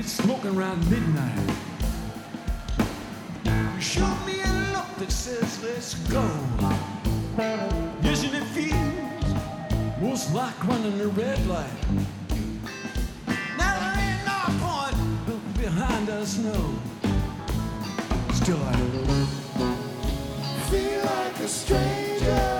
It's smoking around midnight. You show me a look that says, let's go. Isn't it feels most like running a red light? Now there ain't no point behind us, no. Still, I feel like a stranger.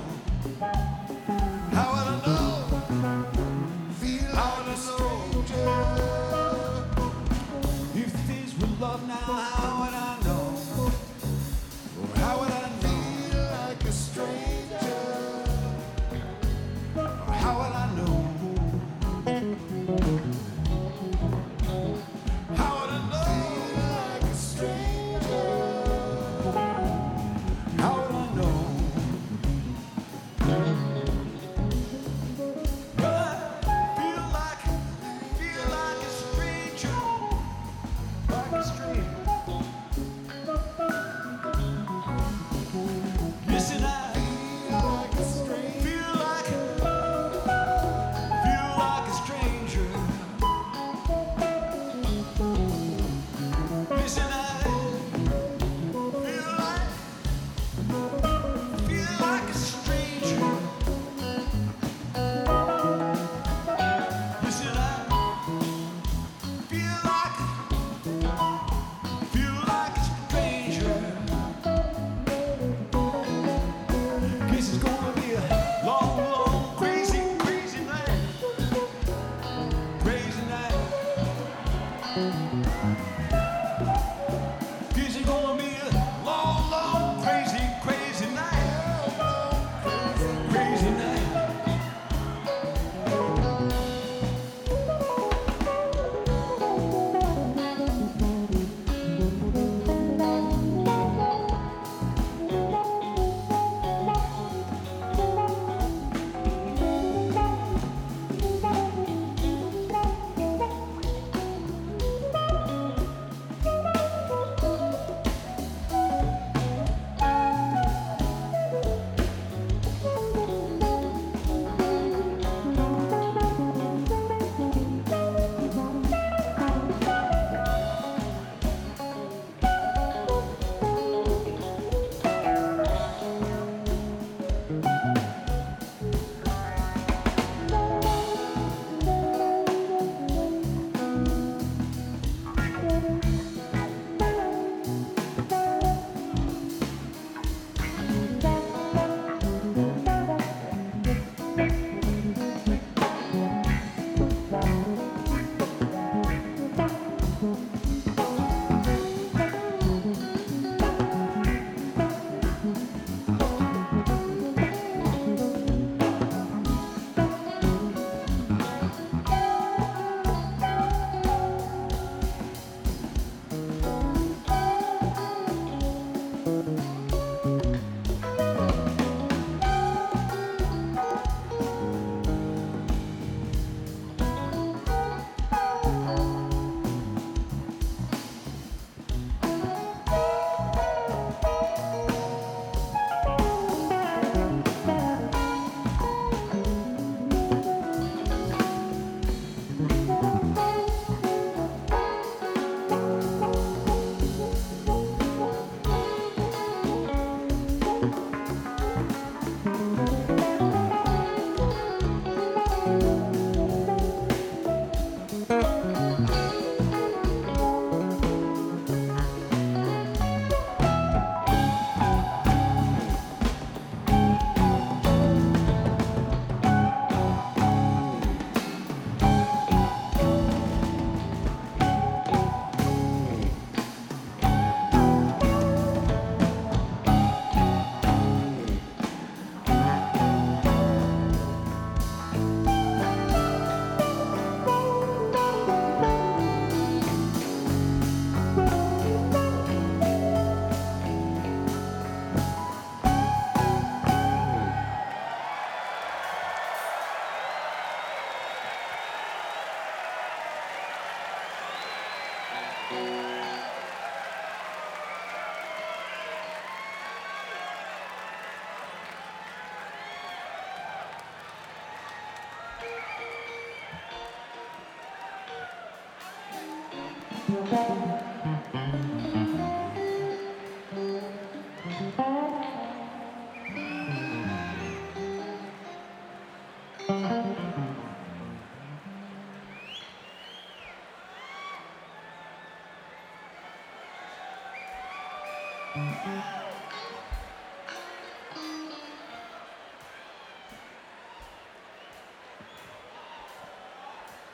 Thank